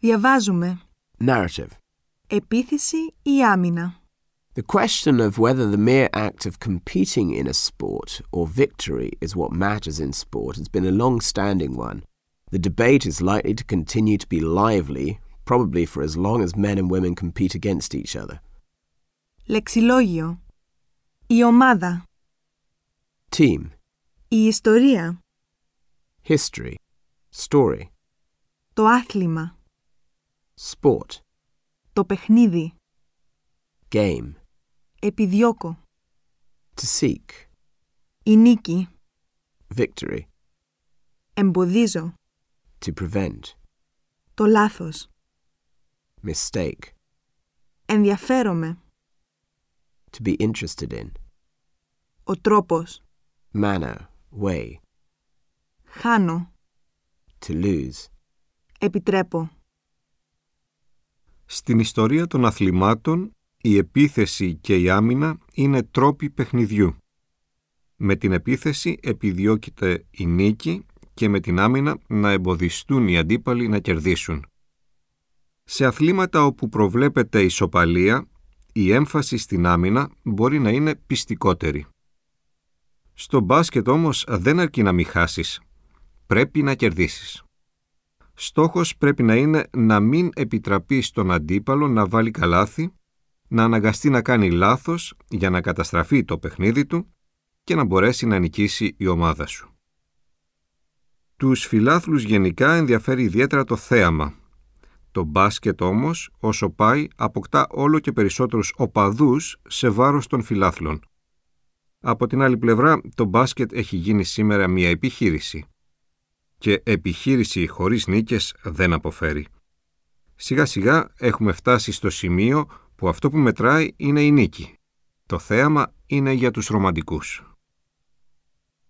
Διαβάζουμε. Narrative. Επίθεση ή άμυνα. The question of whether the mere act of competing in a sport or victory is what matters in sport has been a long standing one. The debate is likely to continue to be lively, probably for as long as men and women compete against each other. Λεξιλόγιο. Η ομάδα. Team. Η ιστορία. History. Story. Το άθλημα. Sport. Το παιχνίδι. Game. Επιδιώκω. To seek. Η νίκη. Victory. Εμποδίζω. To prevent. Το λάθος. Mistake. Ενδιαφέρομαι. To be interested in. Ο τρόπος. Manner. Way. Χάνω. To lose. Επιτρέπω. Στην ιστορία των αθλημάτων, η επίθεση και η άμυνα είναι τρόποι παιχνιδιού. Με την επίθεση επιδιώκεται η νίκη και με την άμυνα να εμποδιστούν οι αντίπαλοι να κερδίσουν. Σε αθλήματα όπου προβλέπεται ισοπαλία, η έμφαση στην άμυνα μπορεί να είναι πιστικότερη. Στο μπάσκετ όμως δεν αρκεί να μην χάσεις. Πρέπει να κερδίσεις. Στόχος πρέπει να είναι να μην επιτραπεί στον αντίπαλο να βάλει καλάθι, να αναγκαστεί να κάνει λάθος για να καταστραφεί το παιχνίδι του και να μπορέσει να νικήσει η ομάδα σου. Τους φιλάθλους γενικά ενδιαφέρει ιδιαίτερα το θέαμα. Το μπάσκετ όμως, όσο πάει, αποκτά όλο και περισσότερους οπαδούς σε βάρος των φιλάθλων. Από την άλλη πλευρά, το μπάσκετ έχει γίνει σήμερα μια επιχείρηση και επιχείρηση χωρίς νίκες δεν αποφέρει. Σιγά σιγά έχουμε φτάσει στο σημείο που αυτό που μετράει είναι η νίκη. Το θέαμα είναι για τους ρομαντικούς.